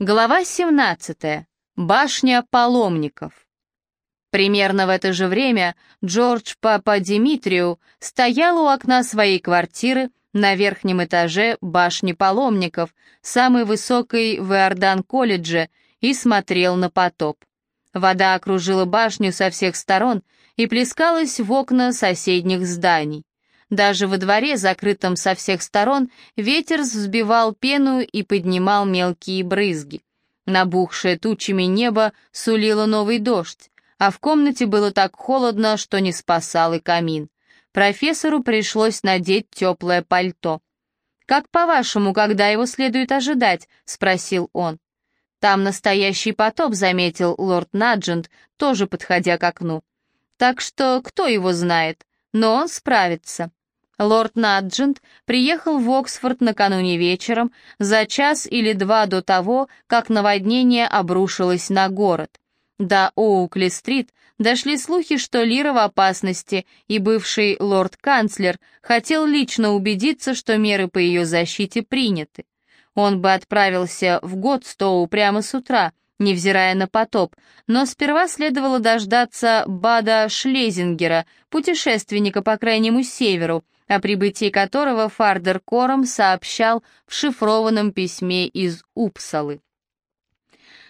Глава 17. Башня паломников. Примерно в это же время Джордж Папа Димитрию стоял у окна своей квартиры на верхнем этаже башни паломников, самой высокой в Иордан-колледже, и смотрел на потоп. Вода окружила башню со всех сторон и плескалась в окна соседних зданий. Даже во дворе, закрытом со всех сторон, ветер взбивал пену и поднимал мелкие брызги. Набухшее тучами небо сулило новый дождь, а в комнате было так холодно, что не спасал и камин. Профессору пришлось надеть теплое пальто. «Как по-вашему, когда его следует ожидать?» — спросил он. «Там настоящий потоп», — заметил лорд Наджент, тоже подходя к окну. «Так что кто его знает? Но он справится». Лорд Наджент приехал в Оксфорд накануне вечером, за час или два до того, как наводнение обрушилось на город. До Оукли-стрит дошли слухи, что Лира в опасности, и бывший лорд-канцлер хотел лично убедиться, что меры по ее защите приняты. Он бы отправился в Годстоу прямо с утра, невзирая на потоп, но сперва следовало дождаться Бада Шлезингера, путешественника по крайнему северу, о прибытии которого Фардер Кором сообщал в шифрованном письме из Упсалы.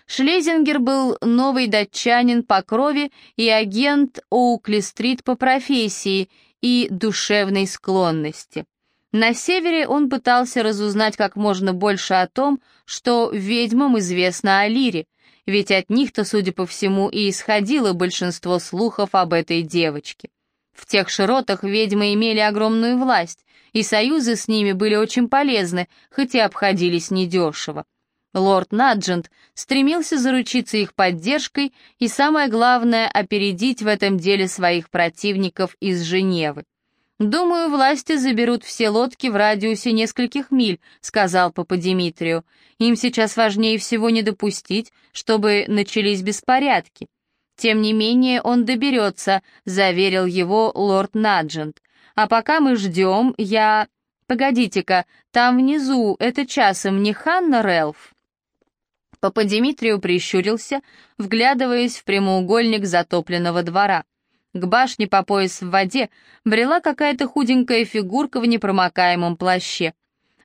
Шлезингер был новый датчанин по крови и агент Оукли-стрит по профессии и душевной склонности. На севере он пытался разузнать как можно больше о том, что ведьмам известно о Лире, ведь от них-то, судя по всему, и исходило большинство слухов об этой девочке. В тех широтах ведьмы имели огромную власть, и союзы с ними были очень полезны, хоть и обходились недешево. Лорд Наджент стремился заручиться их поддержкой и, самое главное, опередить в этом деле своих противников из Женевы. «Думаю, власти заберут все лодки в радиусе нескольких миль», — сказал Папа Димитрию. «Им сейчас важнее всего не допустить, чтобы начались беспорядки. «Тем не менее он доберется», — заверил его лорд Наджент. «А пока мы ждем, я...» «Погодите-ка, там внизу, это часом не Ханна Рэлф?» Папа Димитрию прищурился, вглядываясь в прямоугольник затопленного двора. К башне по пояс в воде брела какая-то худенькая фигурка в непромокаемом плаще.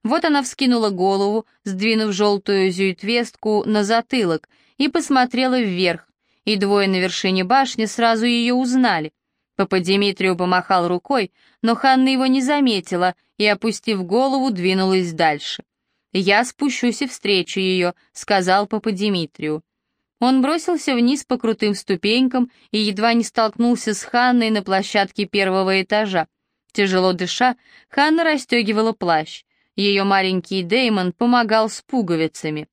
Вот она вскинула голову, сдвинув желтую зюитвестку на затылок, и посмотрела вверх, и двое на вершине башни сразу ее узнали. Папа Димитрию помахал рукой, но Ханна его не заметила и, опустив голову, двинулась дальше. «Я спущусь и встречу ее», — сказал Папа Димитрию. Он бросился вниз по крутым ступенькам и едва не столкнулся с Ханной на площадке первого этажа. Тяжело дыша, Ханна расстегивала плащ. Ее маленький Деймон помогал с пуговицами.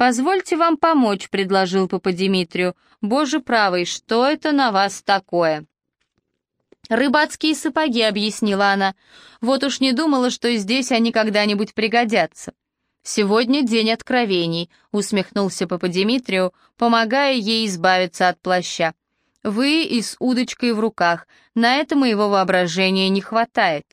«Позвольте вам помочь», — предложил Папа Димитрию. «Боже правый, что это на вас такое?» «Рыбацкие сапоги», — объяснила она. «Вот уж не думала, что здесь они когда-нибудь пригодятся». «Сегодня день откровений», — усмехнулся Папа Димитрию, помогая ей избавиться от плаща. «Вы и с удочкой в руках. На это моего воображения не хватает».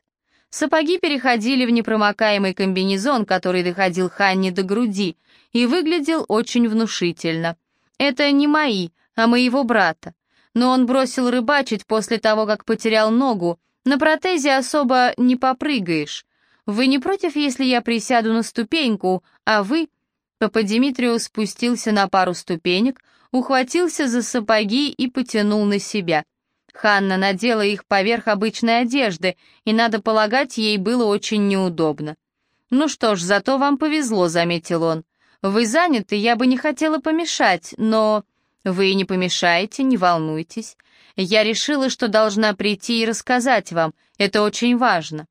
Сапоги переходили в непромокаемый комбинезон, который доходил Ханне до груди, и выглядел очень внушительно. Это не мои, а моего брата. Но он бросил рыбачить после того, как потерял ногу. На протезе особо не попрыгаешь. Вы не против, если я присяду на ступеньку, а вы...» Папа Димитрио спустился на пару ступенек, ухватился за сапоги и потянул на себя — Ханна надела их поверх обычной одежды, и, надо полагать, ей было очень неудобно. «Ну что ж, зато вам повезло», — заметил он. «Вы заняты, я бы не хотела помешать, но...» «Вы не помешаете, не волнуйтесь. Я решила, что должна прийти и рассказать вам. Это очень важно».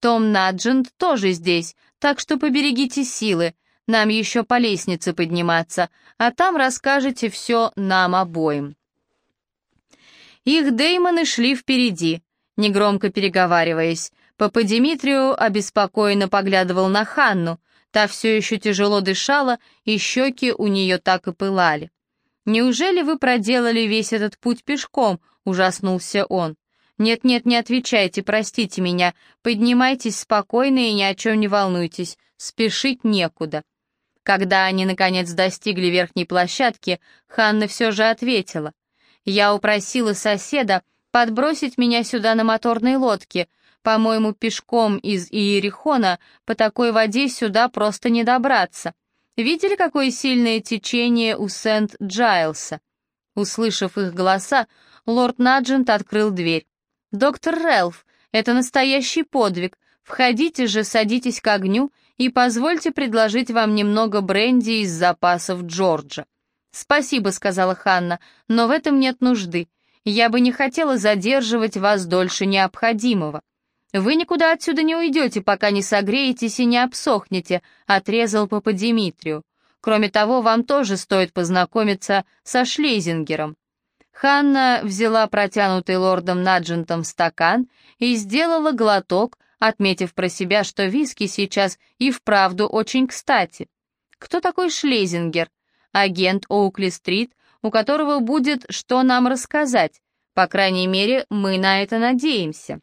«Том Наджент тоже здесь, так что поберегите силы. Нам еще по лестнице подниматься, а там расскажете все нам обоим». Их деймоны шли впереди, негромко переговариваясь. Папа Димитрию обеспокоенно поглядывал на Ханну, та все еще тяжело дышала, и щеки у нее так и пылали. «Неужели вы проделали весь этот путь пешком?» — ужаснулся он. «Нет-нет, не отвечайте, простите меня. Поднимайтесь спокойно и ни о чем не волнуйтесь. Спешить некуда». Когда они, наконец, достигли верхней площадки, Ханна все же ответила. «Я упросила соседа подбросить меня сюда на моторной лодке. По-моему, пешком из Иерихона по такой воде сюда просто не добраться. Видели, какое сильное течение у Сент-Джайлса?» Услышав их голоса, лорд Наджент открыл дверь. «Доктор Рэлф, это настоящий подвиг. Входите же, садитесь к огню и позвольте предложить вам немного бренди из запасов Джорджа». «Спасибо», — сказала Ханна, — «но в этом нет нужды. Я бы не хотела задерживать вас дольше необходимого». «Вы никуда отсюда не уйдете, пока не согреетесь и не обсохнете», — отрезал папа Димитрию. «Кроме того, вам тоже стоит познакомиться со Шлезингером». Ханна взяла протянутый лордом Наджентом стакан и сделала глоток, отметив про себя, что виски сейчас и вправду очень кстати. Кто такой Шлезингер? Агент Оукли-стрит, у которого будет что нам рассказать. По крайней мере, мы на это надеемся.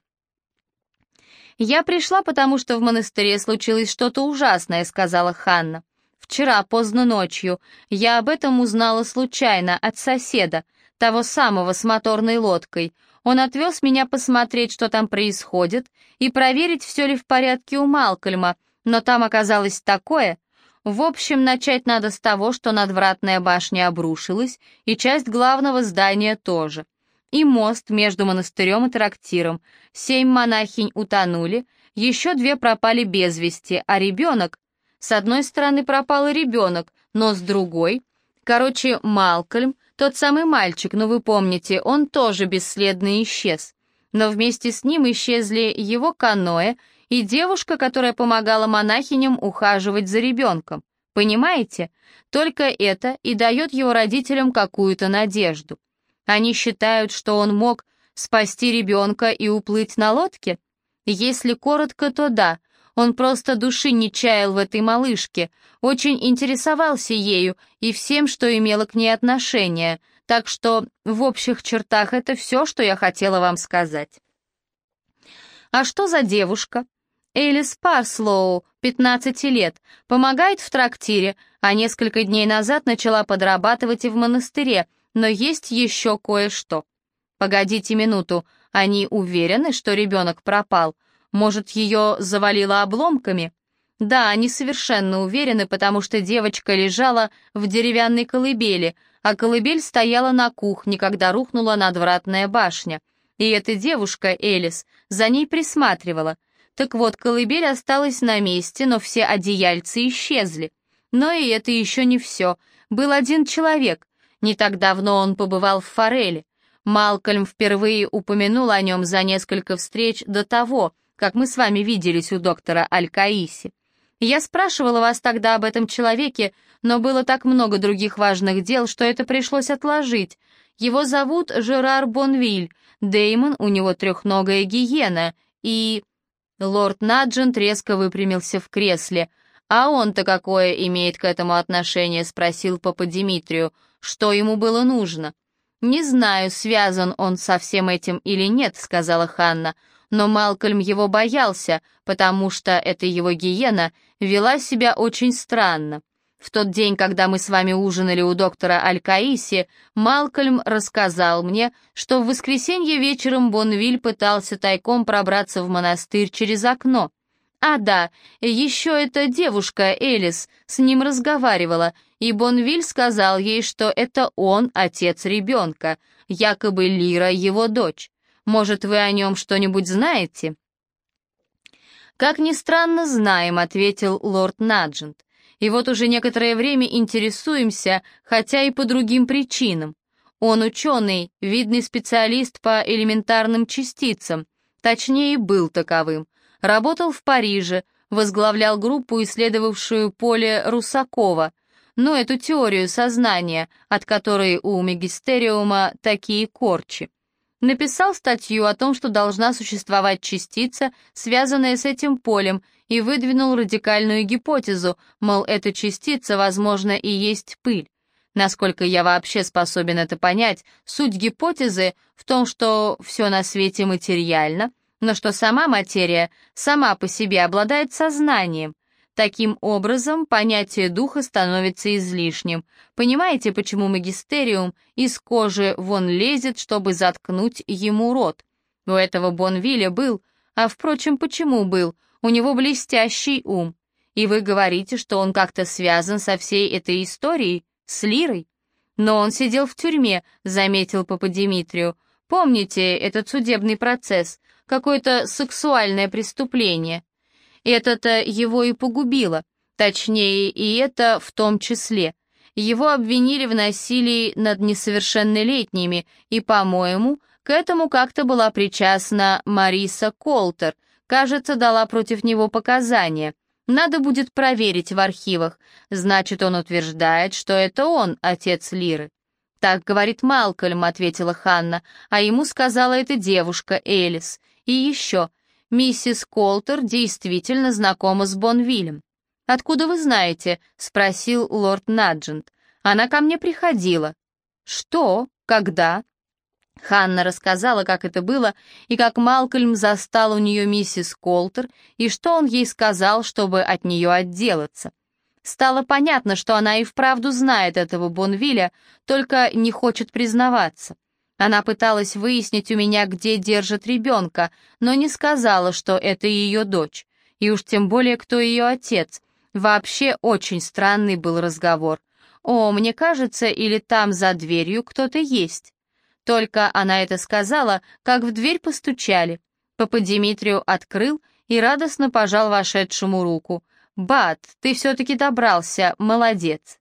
«Я пришла, потому что в монастыре случилось что-то ужасное», — сказала Ханна. «Вчера, поздно ночью, я об этом узнала случайно от соседа, того самого с моторной лодкой. Он отвез меня посмотреть, что там происходит, и проверить, все ли в порядке у Малкольма, но там оказалось такое. В общем, начать надо с того, что надвратная башня обрушилась, и часть главного здания тоже и мост между монастырем и трактиром. Семь монахинь утонули, еще две пропали без вести, а ребенок... С одной стороны пропал и ребенок, но с другой... Короче, Малкольм, тот самый мальчик, ну вы помните, он тоже бесследно исчез. Но вместе с ним исчезли его каноэ и девушка, которая помогала монахиням ухаживать за ребенком. Понимаете? Только это и дает его родителям какую-то надежду. Они считают, что он мог спасти ребенка и уплыть на лодке? Если коротко, то да. Он просто души не чаял в этой малышке, очень интересовался ею и всем, что имело к ней отношение, так что в общих чертах это все, что я хотела вам сказать. А что за девушка? Элис Парслоу, 15 лет, помогает в трактире, а несколько дней назад начала подрабатывать и в монастыре, но есть еще кое-что. Погодите минуту, они уверены, что ребенок пропал? Может, ее завалило обломками? Да, они совершенно уверены, потому что девочка лежала в деревянной колыбели, а колыбель стояла на кухне, когда рухнула надвратная башня. И эта девушка, Элис, за ней присматривала. Так вот, колыбель осталась на месте, но все одеяльцы исчезли. Но и это еще не все. Был один человек, не так давно он побывал в Фореле. Малкольм впервые упомянул о нем за несколько встреч до того, как мы с вами виделись у доктора Аль-Каиси. Я спрашивала вас тогда об этом человеке, но было так много других важных дел, что это пришлось отложить. Его зовут Жерар Бонвиль, Деймон, у него трехногая гиена, и... Лорд Наджент резко выпрямился в кресле. «А он-то какое имеет к этому отношение?» — спросил папа Димитрию. Что ему было нужно? «Не знаю, связан он со всем этим или нет», — сказала Ханна, но Малкольм его боялся, потому что эта его гиена вела себя очень странно. В тот день, когда мы с вами ужинали у доктора Аль-Каиси, Малкольм рассказал мне, что в воскресенье вечером Бонвиль пытался тайком пробраться в монастырь через окно. А да, еще эта девушка Элис с ним разговаривала, и Бонвиль сказал ей, что это он отец ребенка, якобы Лира его дочь. Может, вы о нем что-нибудь знаете?» «Как ни странно, знаем», — ответил лорд Наджент. «И вот уже некоторое время интересуемся, хотя и по другим причинам. Он ученый, видный специалист по элементарным частицам, точнее, был таковым. Работал в Париже, возглавлял группу, исследовавшую поле Русакова, но эту теорию сознания, от которой у Мегистериума такие корчи. Написал статью о том, что должна существовать частица, связанная с этим полем, и выдвинул радикальную гипотезу, мол, эта частица, возможно, и есть пыль. Насколько я вообще способен это понять, суть гипотезы в том, что все на свете материально, но что сама материя сама по себе обладает сознанием, Таким образом, понятие духа становится излишним. Понимаете, почему магистериум из кожи вон лезет, чтобы заткнуть ему рот? У этого Бонвилля был, а впрочем, почему был? У него блестящий ум. И вы говорите, что он как-то связан со всей этой историей, с Лирой? Но он сидел в тюрьме, заметил Папа Димитрию. Помните этот судебный процесс? Какое-то сексуальное преступление. Это-то его и погубило. Точнее, и это в том числе. Его обвинили в насилии над несовершеннолетними, и, по-моему, к этому как-то была причастна Мариса Колтер, кажется, дала против него показания. Надо будет проверить в архивах. Значит, он утверждает, что это он, отец Лиры. «Так говорит Малкольм», — ответила Ханна, а ему сказала эта девушка, Элис. «И еще, миссис Колтер действительно знакома с Бонвиллем». «Откуда вы знаете?» — спросил лорд Наджент. «Она ко мне приходила». «Что? Когда?» Ханна рассказала, как это было, и как Малкольм застал у нее миссис Колтер, и что он ей сказал, чтобы от нее отделаться. Стало понятно, что она и вправду знает этого Бонвиля, только не хочет признаваться. Она пыталась выяснить у меня, где держит ребенка, но не сказала, что это ее дочь, и уж тем более, кто ее отец. Вообще очень странный был разговор. «О, мне кажется, или там за дверью кто-то есть». Только она это сказала, как в дверь постучали. Папа Димитрию открыл и радостно пожал вошедшему руку. «Бат, ты все-таки добрался, молодец!»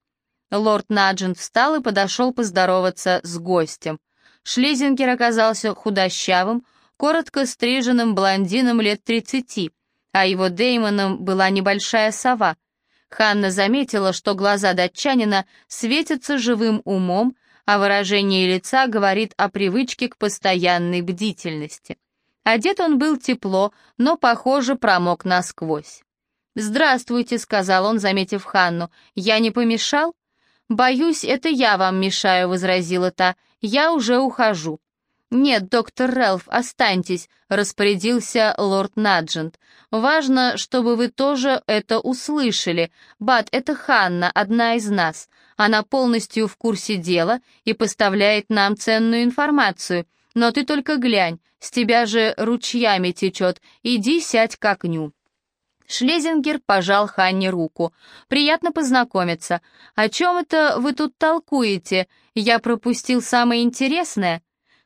Лорд Наджент встал и подошел поздороваться с гостем. Шлезингер оказался худощавым, коротко стриженным блондином лет тридцати, а его Деймоном была небольшая сова. Ханна заметила, что глаза датчанина светятся живым умом, а выражение лица говорит о привычке к постоянной бдительности. Одет он был тепло, но, похоже, промок насквозь. «Здравствуйте», — сказал он, заметив Ханну. «Я не помешал?» «Боюсь, это я вам мешаю», — возразила та. «Я уже ухожу». «Нет, доктор Рэлф, останьтесь», — распорядился лорд Наджент. «Важно, чтобы вы тоже это услышали. Бат, это Ханна, одна из нас. Она полностью в курсе дела и поставляет нам ценную информацию. Но ты только глянь, с тебя же ручьями течет. Иди сядь к окню». Шлезингер пожал Ханне руку. «Приятно познакомиться. О чем это вы тут толкуете? Я пропустил самое интересное?»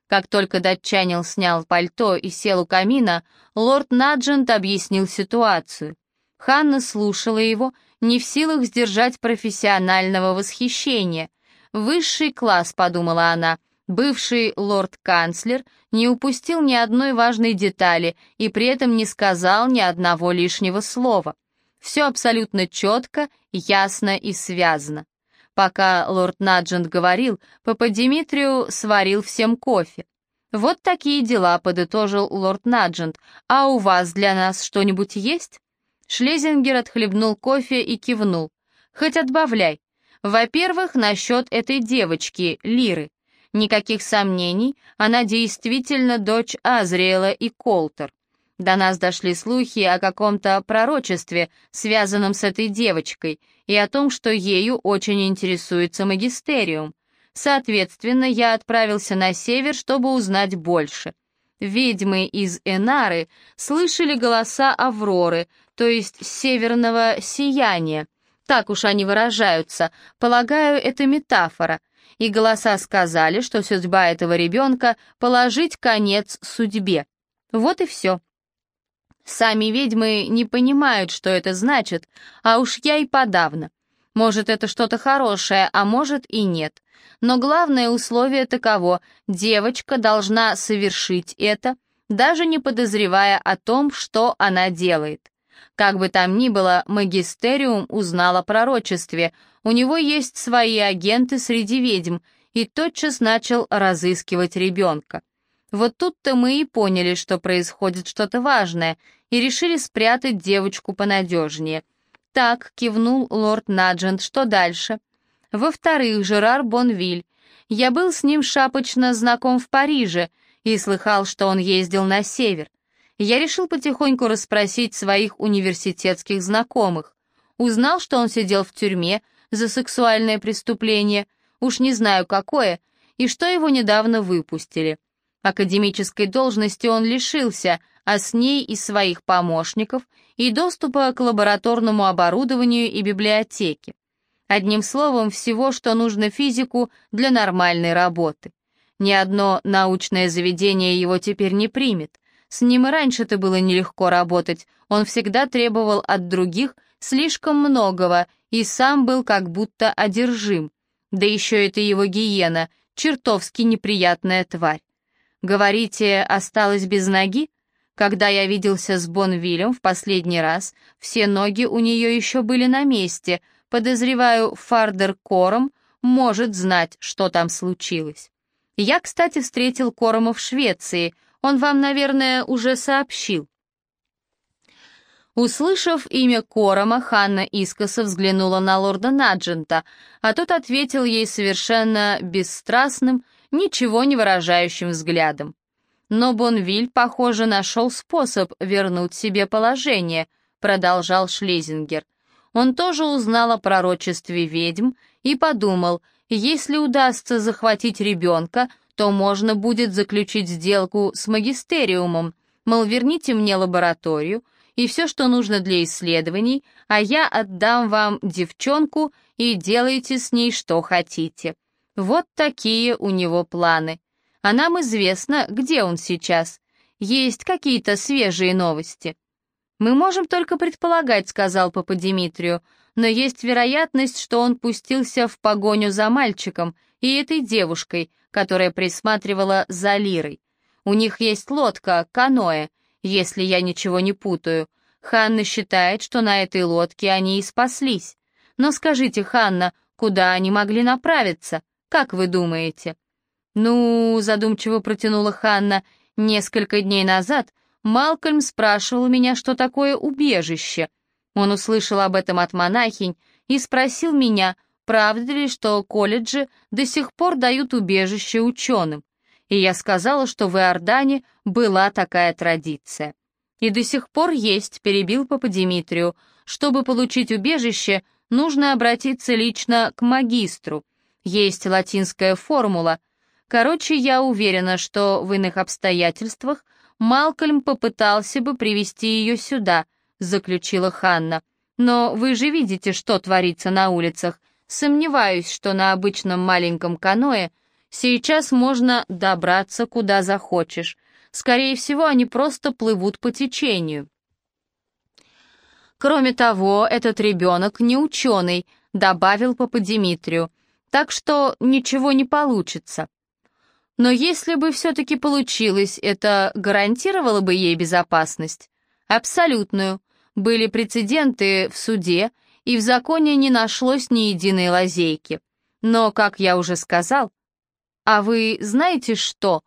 Как только датчанин снял пальто и сел у камина, лорд Наджент объяснил ситуацию. Ханна слушала его, не в силах сдержать профессионального восхищения. «Высший класс», — подумала она, — Бывший лорд-канцлер не упустил ни одной важной детали и при этом не сказал ни одного лишнего слова. Все абсолютно четко, ясно и связано. Пока лорд Наджент говорил, Папа Димитрию сварил всем кофе. «Вот такие дела», — подытожил лорд Наджент. «А у вас для нас что-нибудь есть?» Шлезингер отхлебнул кофе и кивнул. «Хоть отбавляй. Во-первых, насчет этой девочки, Лиры. Никаких сомнений, она действительно дочь Азриэла и Колтер. До нас дошли слухи о каком-то пророчестве, связанном с этой девочкой, и о том, что ею очень интересуется магистериум. Соответственно, я отправился на север, чтобы узнать больше. Ведьмы из Энары слышали голоса Авроры, то есть северного сияния. Так уж они выражаются. Полагаю, это метафора — и голоса сказали, что судьба этого ребенка — положить конец судьбе. Вот и все. Сами ведьмы не понимают, что это значит, а уж я и подавно. Может, это что-то хорошее, а может и нет. Но главное условие таково — девочка должна совершить это, даже не подозревая о том, что она делает. Как бы там ни было, магистериум узнал о пророчестве, у него есть свои агенты среди ведьм, и тотчас начал разыскивать ребенка. Вот тут-то мы и поняли, что происходит что-то важное, и решили спрятать девочку понадежнее. «Так», — кивнул лорд Наджент, — «что дальше?» «Во-вторых, Жерар Бонвиль. Я был с ним шапочно знаком в Париже и слыхал, что он ездил на север. Я решил потихоньку расспросить своих университетских знакомых. Узнал, что он сидел в тюрьме за сексуальное преступление, уж не знаю какое, и что его недавно выпустили. Академической должности он лишился, а с ней и своих помощников, и доступа к лабораторному оборудованию и библиотеке. Одним словом, всего, что нужно физику для нормальной работы. Ни одно научное заведение его теперь не примет. С ним и раньше-то было нелегко работать, он всегда требовал от других слишком многого и сам был как будто одержим. Да еще это его гиена, чертовски неприятная тварь. Говорите, осталась без ноги? Когда я виделся с Бонвилем в последний раз, все ноги у нее еще были на месте. Подозреваю, Фардер Кором может знать, что там случилось. Я, кстати, встретил Корома в Швеции. Он вам, наверное, уже сообщил. Услышав имя Корома, Ханна искоса взглянула на лорда Наджента, а тот ответил ей совершенно бесстрастным, ничего не выражающим взглядом. Но Бонвиль, похоже, нашел способ вернуть себе положение, продолжал Шлезингер. Он тоже узнал о пророчестве ведьм и подумал, если удастся захватить ребенка, то можно будет заключить сделку с магистериумом, мол, верните мне лабораторию и все, что нужно для исследований, а я отдам вам девчонку и делайте с ней что хотите. Вот такие у него планы. А нам известно, где он сейчас. Есть какие-то свежие новости. Мы можем только предполагать, сказал папа Димитрию, но есть вероятность, что он пустился в погоню за мальчиком и этой девушкой, которая присматривала за Лирой. У них есть лодка, каноэ, если я ничего не путаю. Ханна считает, что на этой лодке они и спаслись. Но скажите, Ханна, куда они могли направиться? Как вы думаете?» «Ну», — задумчиво протянула Ханна, — «несколько дней назад Малкольм спрашивал меня, что такое убежище. Он услышал об этом от монахинь и спросил меня, правда ли, что колледжи до сих пор дают убежище ученым. И я сказала, что в Иордане была такая традиция. И до сих пор есть, перебил Папа Димитрию. Чтобы получить убежище, нужно обратиться лично к магистру. Есть латинская формула. Короче, я уверена, что в иных обстоятельствах Малкольм попытался бы привести ее сюда, заключила Ханна. Но вы же видите, что творится на улицах. Сомневаюсь, что на обычном маленьком каное сейчас можно добраться куда захочешь. Скорее всего, они просто плывут по течению. Кроме того, этот ребенок не ученый, добавил Папа Димитрию так что ничего не получится. Но если бы все-таки получилось, это гарантировало бы ей безопасность? Абсолютную. Были прецеденты в суде, и в законе не нашлось ни единой лазейки. Но, как я уже сказал... А вы знаете что?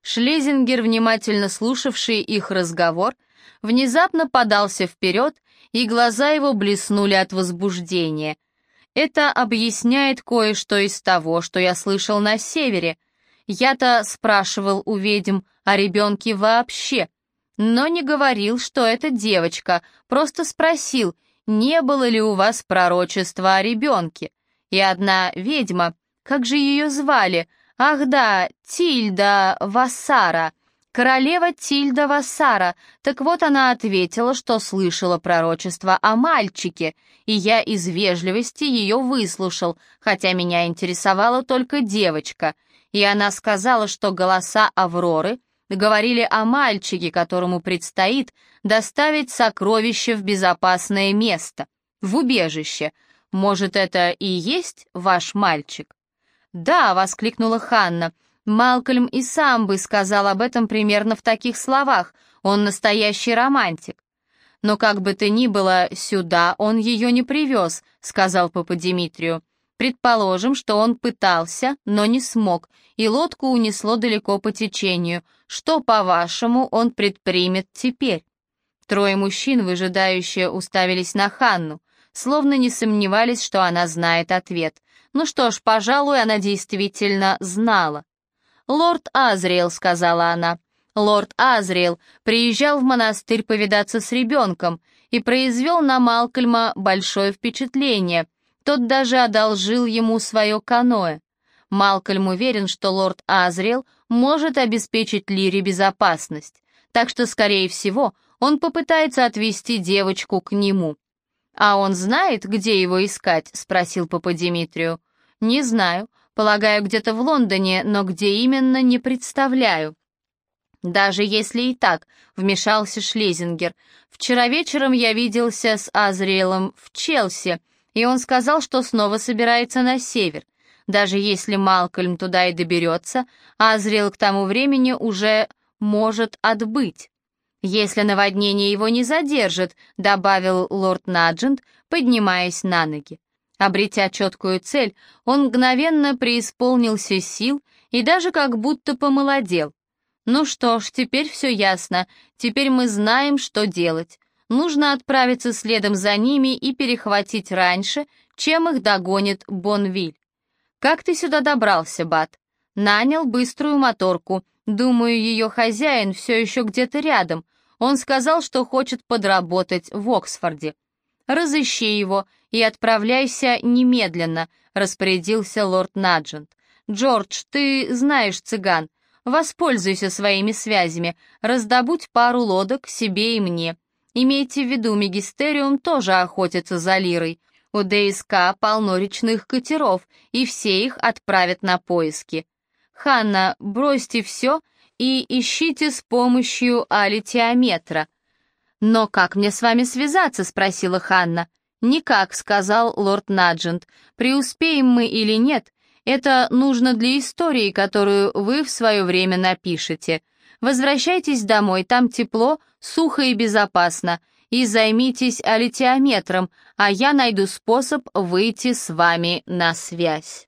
Шлезингер, внимательно слушавший их разговор, внезапно подался вперед, и глаза его блеснули от возбуждения. Это объясняет кое-что из того, что я слышал на севере. Я-то спрашивал у ведьм о ребенке вообще, но не говорил, что это девочка, просто спросил, не было ли у вас пророчества о ребенке. И одна ведьма, как же ее звали? Ах да, Тильда Вассара — Королева Тильда Вассара, так вот она ответила, что слышала пророчество о мальчике, и я из вежливости ее выслушал, хотя меня интересовала только девочка, и она сказала, что голоса Авроры говорили о мальчике, которому предстоит доставить сокровище в безопасное место, в убежище. Может, это и есть ваш мальчик? «Да», — воскликнула Ханна, — Малкольм и сам бы сказал об этом примерно в таких словах. Он настоящий романтик. Но как бы то ни было, сюда он ее не привез, сказал папа Димитрию. Предположим, что он пытался, но не смог, и лодку унесло далеко по течению. Что, по-вашему, он предпримет теперь? Трое мужчин, выжидающие, уставились на Ханну, словно не сомневались, что она знает ответ. Ну что ж, пожалуй, она действительно знала. «Лорд Азриэл», — сказала она. «Лорд Азриэл приезжал в монастырь повидаться с ребенком, и произвел на Малкольма большое впечатление. Тот даже одолжил ему свое каноэ. Малкольм уверен, что лорд Азриэл может обеспечить Лире безопасность, так что, скорее всего, он попытается отвезти девочку к нему. «А он знает, где его искать?» — спросил папа Димитрию. «Не знаю. Полагаю, где-то в Лондоне, но где именно, не представляю». «Даже если и так», — вмешался Шлезингер. «Вчера вечером я виделся с Азриэлом в Челси, и он сказал, что снова собирается на север. Даже если Малкольм туда и доберется, Азриэл к тому времени уже может отбыть». «Если наводнение его не задержит», — добавил лорд Наджент, поднимаясь на ноги. Обретя четкую цель, он мгновенно преисполнился сил и даже как будто помолодел. Ну что ж, теперь все ясно, теперь мы знаем, что делать. Нужно отправиться следом за ними и перехватить раньше, чем их догонит Бонвиль. «Как ты сюда добрался, Бат?» «Нанял быструю моторку. Думаю, ее хозяин все еще где-то рядом. Он сказал, что хочет подработать в Оксфорде. «Разыщи его и отправляйся немедленно», — распорядился лорд Наджент. «Джордж, ты знаешь цыган. Воспользуйся своими связями, раздобудь пару лодок себе и мне. Имейте в виду, Мегистериум тоже охотится за лирой. У ДСК полно речных катеров, и все их отправят на поиски. Ханна, бросьте все и ищите с помощью алитиометра». «Но как мне с вами связаться?» — спросила Ханна. «Никак», — сказал лорд Наджент. «Преуспеем мы или нет, это нужно для истории, которую вы в свое время напишете. Возвращайтесь домой, там тепло, сухо и безопасно, и займитесь алитиометром, а я найду способ выйти с вами на связь».